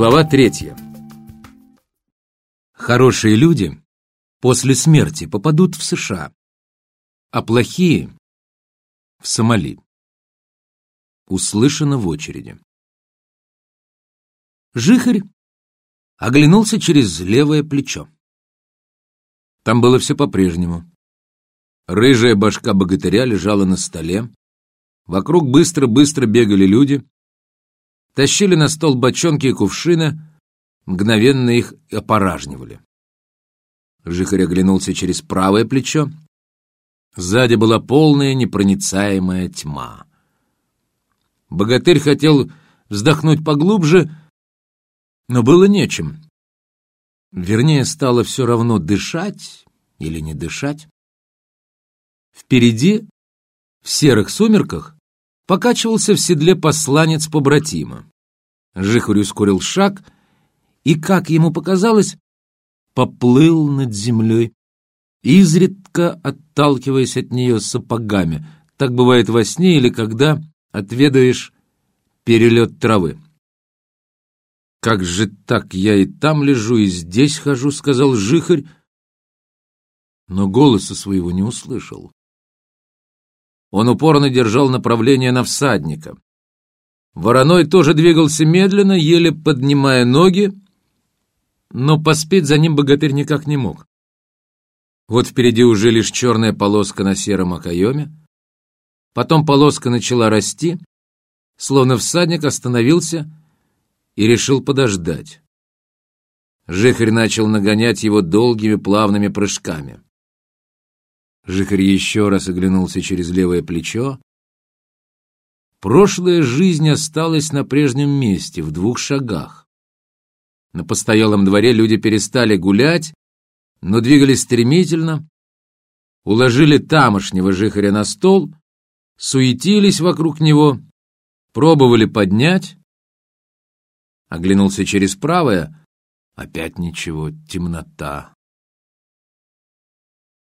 Глава третья. Хорошие люди после смерти попадут в США, а плохие — в Сомали. Услышано в очереди. Жихарь оглянулся через левое плечо. Там было все по-прежнему. Рыжая башка богатыря лежала на столе. Вокруг быстро-быстро бегали люди. Тащили на стол бочонки и кувшины, мгновенно их опоражнивали. Жихарь оглянулся через правое плечо. Сзади была полная непроницаемая тьма. Богатырь хотел вздохнуть поглубже, но было нечем. Вернее, стало все равно дышать или не дышать. Впереди, в серых сумерках, покачивался в седле посланец побратима. Жихарь ускорил шаг и, как ему показалось, поплыл над землей, изредка отталкиваясь от нее сапогами. Так бывает во сне или когда отведаешь перелет травы. «Как же так? Я и там лежу, и здесь хожу», — сказал Жихарь, но голоса своего не услышал. Он упорно держал направление на всадника. Вороной тоже двигался медленно, еле поднимая ноги, но поспеть за ним богатырь никак не мог. Вот впереди уже лишь черная полоска на сером окоеме, потом полоска начала расти, словно всадник остановился и решил подождать. Жихарь начал нагонять его долгими плавными прыжками. Жихарь еще раз оглянулся через левое плечо. Прошлая жизнь осталась на прежнем месте, в двух шагах. На постоялом дворе люди перестали гулять, но двигались стремительно, уложили тамошнего жихаря на стол, суетились вокруг него, пробовали поднять. Оглянулся через правое, опять ничего, темнота.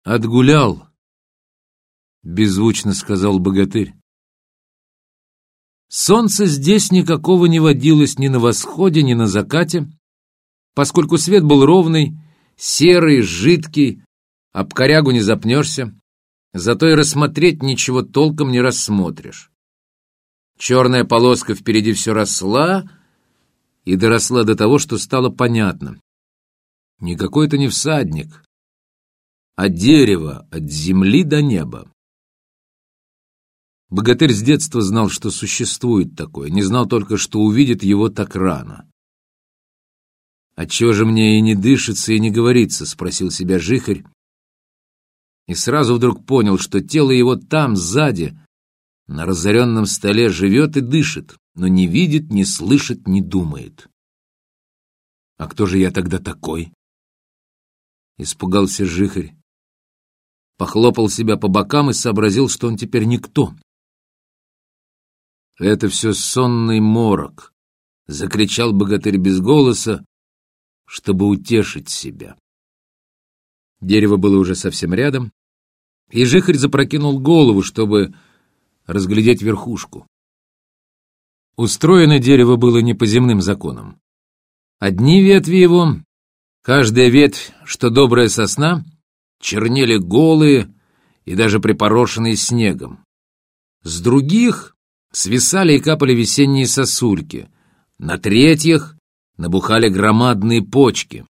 Отгулял, — беззвучно сказал богатырь. Солнца здесь никакого не водилось ни на восходе, ни на закате, поскольку свет был ровный, серый, жидкий, об корягу не запнешься, зато и рассмотреть ничего толком не рассмотришь. Черная полоска впереди все росла и доросла до того, что стало понятно. Никакой это не всадник, а дерево от земли до неба. Богатырь с детства знал, что существует такое, не знал только, что увидит его так рано. «Отчего же мне и не дышится, и не говорится?» — спросил себя Жихарь. И сразу вдруг понял, что тело его там, сзади, на разоренном столе, живет и дышит, но не видит, не слышит, не думает. «А кто же я тогда такой?» Испугался Жихарь. Похлопал себя по бокам и сообразил, что он теперь никто. Это все сонный морок, — закричал богатырь без голоса, чтобы утешить себя. Дерево было уже совсем рядом, и жихарь запрокинул голову, чтобы разглядеть верхушку. Устроено дерево было не по земным законам. Одни ветви его, каждая ветвь, что добрая сосна, чернели голые и даже припорошенные снегом. С других свисали и капали весенние сосульки. На третьих набухали громадные почки.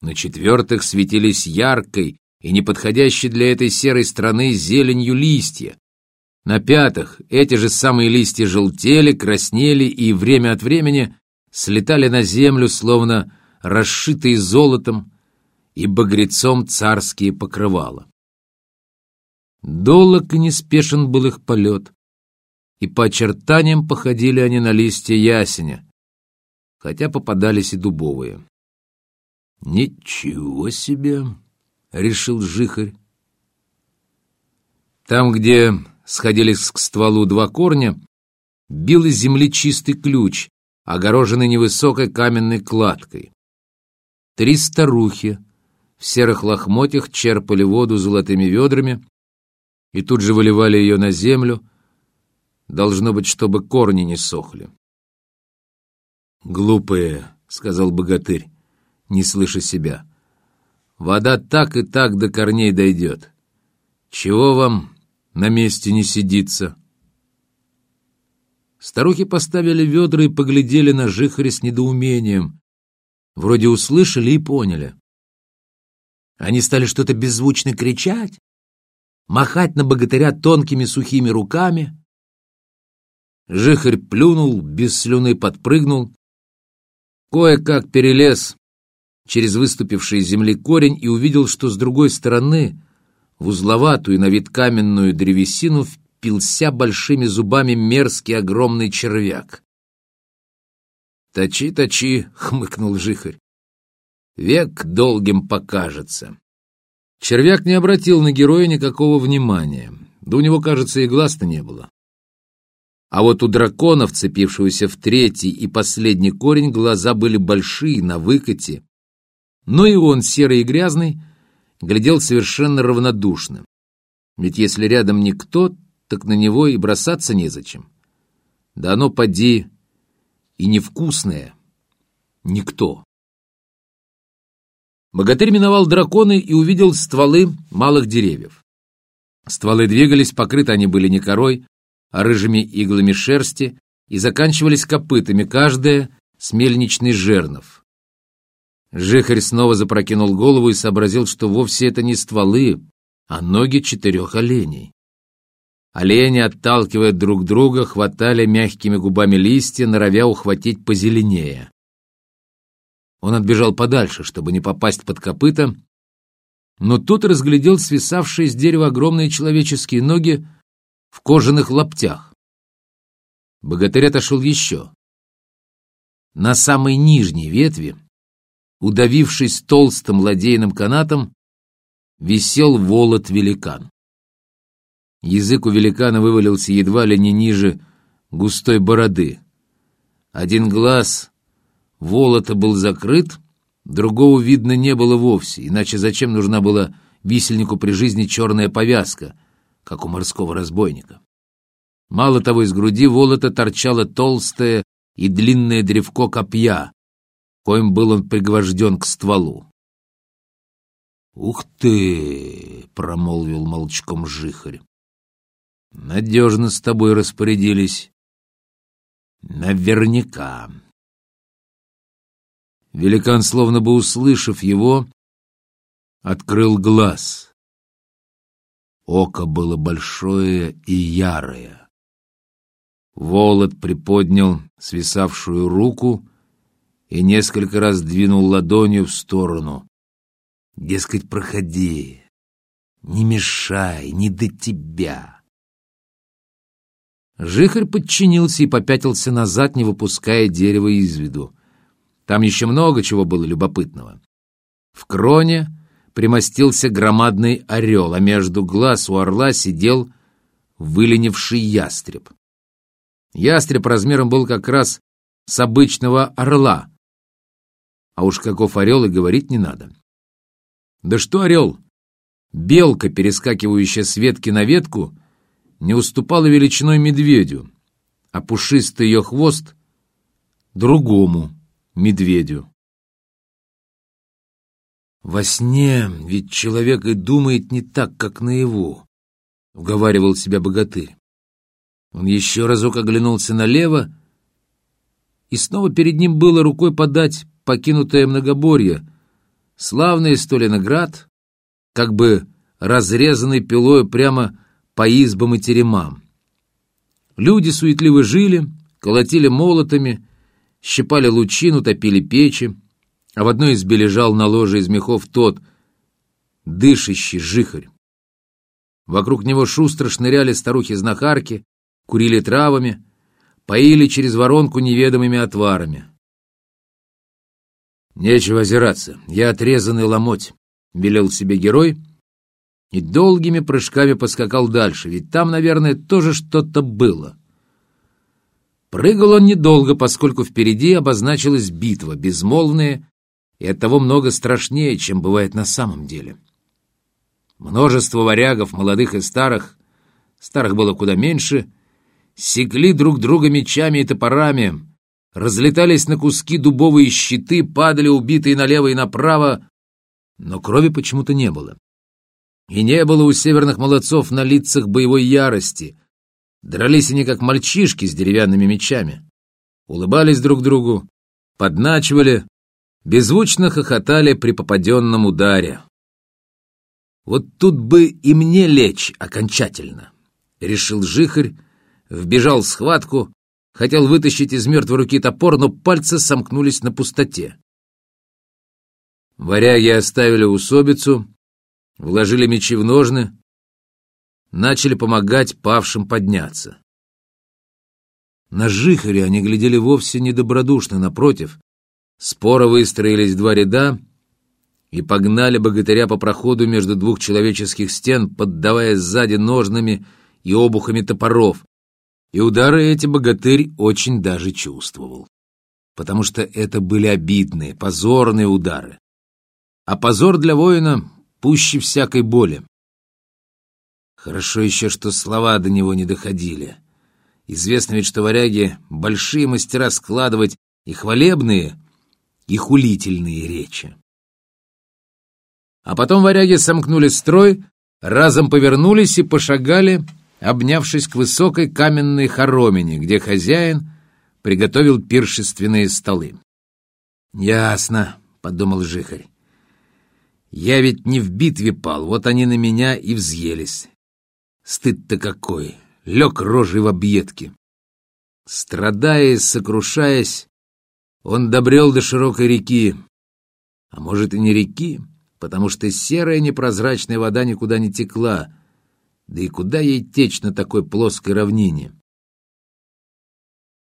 На четвертых светились яркой и неподходящей для этой серой страны зеленью листья. На пятых эти же самые листья желтели, краснели и время от времени слетали на землю, словно расшитые золотом и багрецом царские покрывала. Долог и неспешен был их полет и по очертаниям походили они на листья ясеня, хотя попадались и дубовые. «Ничего себе!» — решил Жихарь. Там, где сходились к стволу два корня, бил из земли чистый ключ, огороженный невысокой каменной кладкой. Три старухи в серых лохмотьях черпали воду золотыми ведрами и тут же выливали ее на землю, Должно быть, чтобы корни не сохли. «Глупые», — сказал богатырь, не слыша себя. «Вода так и так до корней дойдет. Чего вам на месте не сидится?» Старухи поставили ведра и поглядели на жихаря с недоумением. Вроде услышали и поняли. Они стали что-то беззвучно кричать, махать на богатыря тонкими сухими руками. Жихарь плюнул, без слюны подпрыгнул, кое-как перелез через выступивший из земли корень и увидел, что с другой стороны в узловатую на вид каменную древесину впился большими зубами мерзкий огромный червяк. «Точи, точи!» — хмыкнул Жихарь. «Век долгим покажется». Червяк не обратил на героя никакого внимания. Да у него, кажется, и глаз-то не было. А вот у дракона, вцепившегося в третий и последний корень, глаза были большие, на выкате. Но и он, серый и грязный, глядел совершенно равнодушно. Ведь если рядом никто, так на него и бросаться незачем. Да оно, поди, и невкусное. Никто. Богатырь миновал драконы и увидел стволы малых деревьев. Стволы двигались, покрыты они были не корой, рыжими иглами шерсти и заканчивались копытами, каждая с мельничный жернов. Жихарь снова запрокинул голову и сообразил, что вовсе это не стволы, а ноги четырех оленей. Олени, отталкивая друг друга, хватали мягкими губами листья, норовя ухватить позеленее. Он отбежал подальше, чтобы не попасть под копыта, но тут разглядел свисавшие с дерева огромные человеческие ноги в кожаных лаптях. Богатырь отошел еще. На самой нижней ветви, удавившись толстым ладейным канатом, висел волот-великан. Язык у великана вывалился едва ли не ниже густой бороды. Один глаз Волота был закрыт, другого видно не было вовсе, иначе зачем нужна была висельнику при жизни черная повязка, как у морского разбойника? Мало того, из груди Волота торчало толстое и длинное древко копья, коим был он пригвожден к стволу. «Ух ты!» — промолвил молчком жихарь. «Надежно с тобой распорядились». «Наверняка», Великан, словно бы услышав его, открыл глаз. Око было большое и ярое. Волод приподнял свисавшую руку и несколько раз двинул ладонью в сторону. Дескать, проходи, не мешай, не до тебя. Жихарь подчинился и попятился назад, не выпуская дерева из виду. Там еще много чего было любопытного. В кроне примостился громадный орел, а между глаз у орла сидел выленивший ястреб. Ястреб размером был как раз с обычного орла. А уж каков орел и говорить не надо. Да что орел? Белка, перескакивающая с ветки на ветку, не уступала величиной медведю, а пушистый ее хвост — другому медведю. «Во сне ведь человек и думает не так, как наяву», — уговаривал себя богатырь. Он еще разок оглянулся налево, и снова перед ним было рукой подать покинутое многоборье, славный Столиноград, как бы разрезанный пилой прямо по избам и теремам. Люди суетливо жили, колотили молотами, щипали лучину, топили печи, а в одной избе лежал на ложе из мехов тот, дышащий жихарь. Вокруг него шустро шныряли старухи-знахарки, курили травами, поили через воронку неведомыми отварами. «Нечего озираться, я отрезанный ломоть», — велел себе герой, и долгими прыжками поскакал дальше, ведь там, наверное, тоже что-то было. Прыгал он недолго, поскольку впереди обозначилась битва, безмолвная и оттого много страшнее, чем бывает на самом деле. Множество варягов, молодых и старых, старых было куда меньше, секли друг друга мечами и топорами, разлетались на куски дубовые щиты, падали убитые налево и направо, но крови почему-то не было. И не было у северных молодцов на лицах боевой ярости. Дрались они, как мальчишки с деревянными мечами. Улыбались друг другу, подначивали, беззвучно хохотали при попаденном ударе. Вот тут бы и мне лечь окончательно, — решил жихарь, вбежал в схватку, хотел вытащить из мертвой руки топор, но пальцы сомкнулись на пустоте. Варяги оставили усобицу, вложили мечи в ножны, начали помогать павшим подняться. На жихаре они глядели вовсе недобродушно, напротив. Споро выстроились два ряда и погнали богатыря по проходу между двух человеческих стен, поддавая сзади ножными и обухами топоров. И удары эти богатырь очень даже чувствовал, потому что это были обидные, позорные удары. А позор для воина пуще всякой боли. Хорошо еще, что слова до него не доходили. Известно ведь, что варяги — большие мастера складывать и хвалебные, и хулительные речи. А потом варяги сомкнули строй, разом повернулись и пошагали, обнявшись к высокой каменной хоромине, где хозяин приготовил пиршественные столы. «Ясно», — подумал Жихарь. «Я ведь не в битве пал, вот они на меня и взъелись. Стыд-то какой! Лег рожей в объедки. Страдая и сокрушаясь, он добрел до широкой реки. А может, и не реки, потому что серая непрозрачная вода никуда не текла, да и куда ей течь на такой плоской равнине?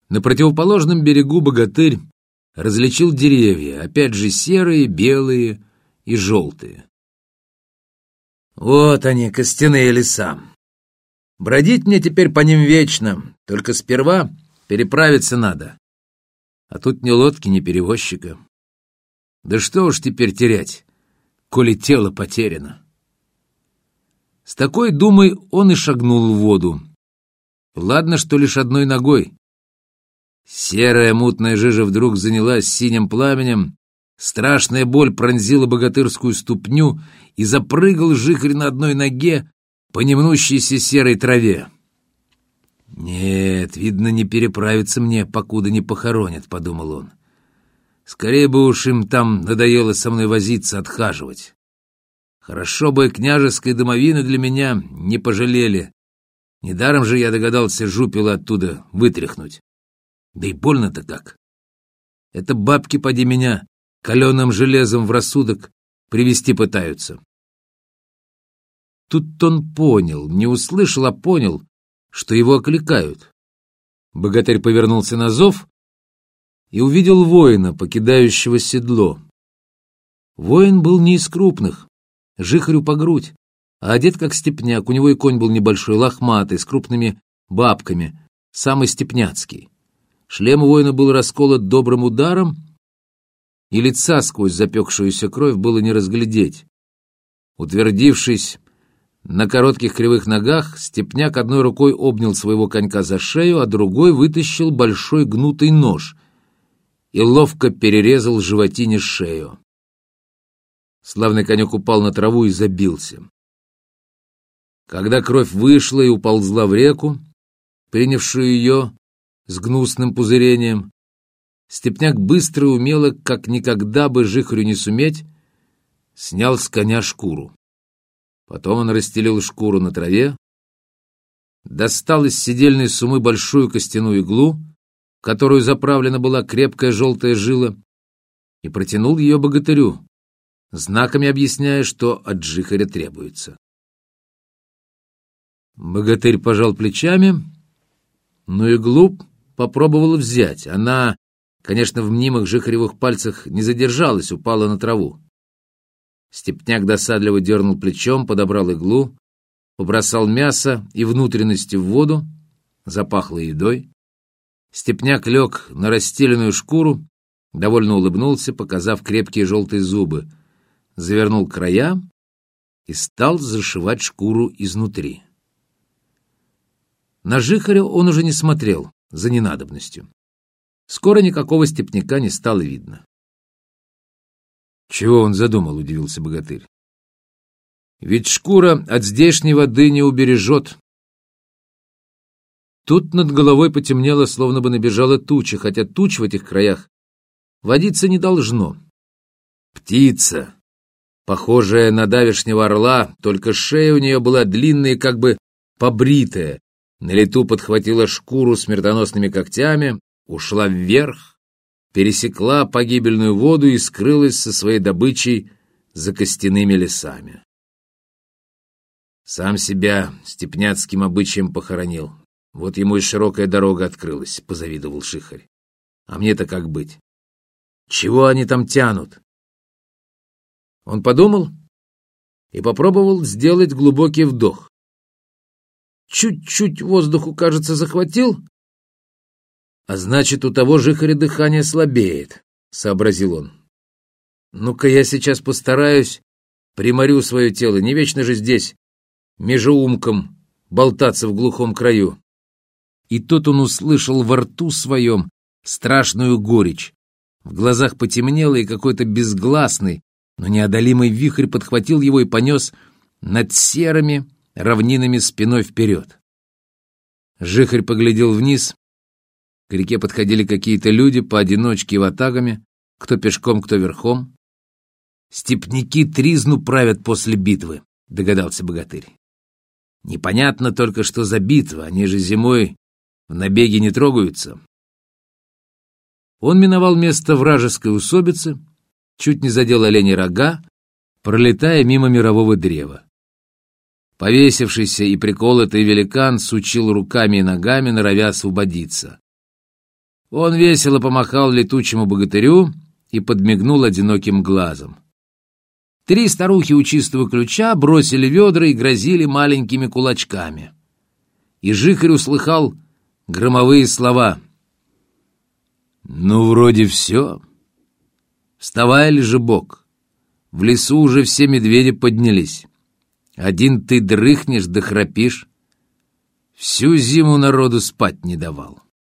На противоположном берегу богатырь различил деревья, опять же серые, белые и желтые. Вот они, костяные леса. Бродить мне теперь по ним вечно, только сперва переправиться надо. А тут ни лодки, ни перевозчика. Да что уж теперь терять, коли тело потеряно. С такой думой он и шагнул в воду. Ладно, что лишь одной ногой. Серая мутная жижа вдруг занялась синим пламенем, страшная боль пронзила богатырскую ступню и запрыгал жихрь на одной ноге по немнущейся серой траве. «Нет, видно, не переправиться мне, покуда не похоронят», — подумал он. «Скорее бы уж им там надоело со мной возиться, отхаживать. Хорошо бы княжеской домовины для меня не пожалели. Недаром же я догадался жупила оттуда вытряхнуть. Да и больно-то как. Это бабки, поди меня, каленым железом в рассудок привести пытаются. Тут он понял, не услышал, а понял, что его окликают. Богатырь повернулся на зов и увидел воина, покидающего седло. Воин был не из крупных, жихарю по грудь, а одет как степняк, у него и конь был небольшой, лохматый, с крупными бабками, самый степняцкий. Шлем воина был расколот добрым ударом, и лица сквозь запекшуюся кровь было не разглядеть. Утвердившись на коротких кривых ногах степняк одной рукой обнял своего конька за шею, а другой вытащил большой гнутый нож и ловко перерезал животине шею. Славный конек упал на траву и забился. Когда кровь вышла и уползла в реку, принявшую ее с гнусным пузырением, степняк быстро и умело, как никогда бы жихрю не суметь, снял с коня шкуру. Потом он расстелил шкуру на траве, достал из седельной сумы большую костяную иглу, в которую заправлена была крепкая желтая жила, и протянул ее богатырю, знаками объясняя, что от жихаря требуется. Богатырь пожал плечами, но иглу попробовал взять. Она, конечно, в мнимых жихаревых пальцах не задержалась, упала на траву. Степняк досадливо дернул плечом, подобрал иглу, побросал мясо и внутренности в воду, запахло едой. Степняк лег на расстеленную шкуру, довольно улыбнулся, показав крепкие желтые зубы, завернул края и стал зашивать шкуру изнутри. На жихаря он уже не смотрел, за ненадобностью. Скоро никакого степняка не стало видно. «Чего он задумал?» — удивился богатырь. «Ведь шкура от здешней воды не убережет». Тут над головой потемнело, словно бы набежала туча, хотя туч в этих краях водиться не должно. Птица, похожая на давешнего орла, только шея у нее была длинная, как бы побритая, на лету подхватила шкуру смертоносными когтями, ушла вверх, пересекла погибельную воду и скрылась со своей добычей за костяными лесами. Сам себя степняцким обычаем похоронил. Вот ему и широкая дорога открылась, — позавидовал Шихарь. А мне-то как быть? Чего они там тянут? Он подумал и попробовал сделать глубокий вдох. Чуть-чуть воздуху, кажется, захватил, а значит, у того жихаря дыхание слабеет, — сообразил он. Ну-ка я сейчас постараюсь, приморю свое тело, не вечно же здесь, межеумком, болтаться в глухом краю. И тут он услышал во рту своем страшную горечь. В глазах потемнело, и какой-то безгласный, но неодолимый вихрь подхватил его и понес над серыми равнинами спиной вперед. Жихарь поглядел вниз к реке подходили какие-то люди поодиночке и ватагами, кто пешком, кто верхом. «Степники тризну правят после битвы», — догадался богатырь. «Непонятно только, что за битва, они же зимой в набеге не трогаются». Он миновал место вражеской усобицы, чуть не задел оленей рога, пролетая мимо мирового древа. Повесившийся и приколотый великан сучил руками и ногами, норовя освободиться. Он весело помахал летучему богатырю и подмигнул одиноким глазом. Три старухи у чистого ключа бросили ведра и грозили маленькими кулачками. И Жихарь услыхал громовые слова. «Ну, вроде все. Вставай, лежебок. В лесу уже все медведи поднялись. Один ты дрыхнешь да храпишь. Всю зиму народу спать не давал».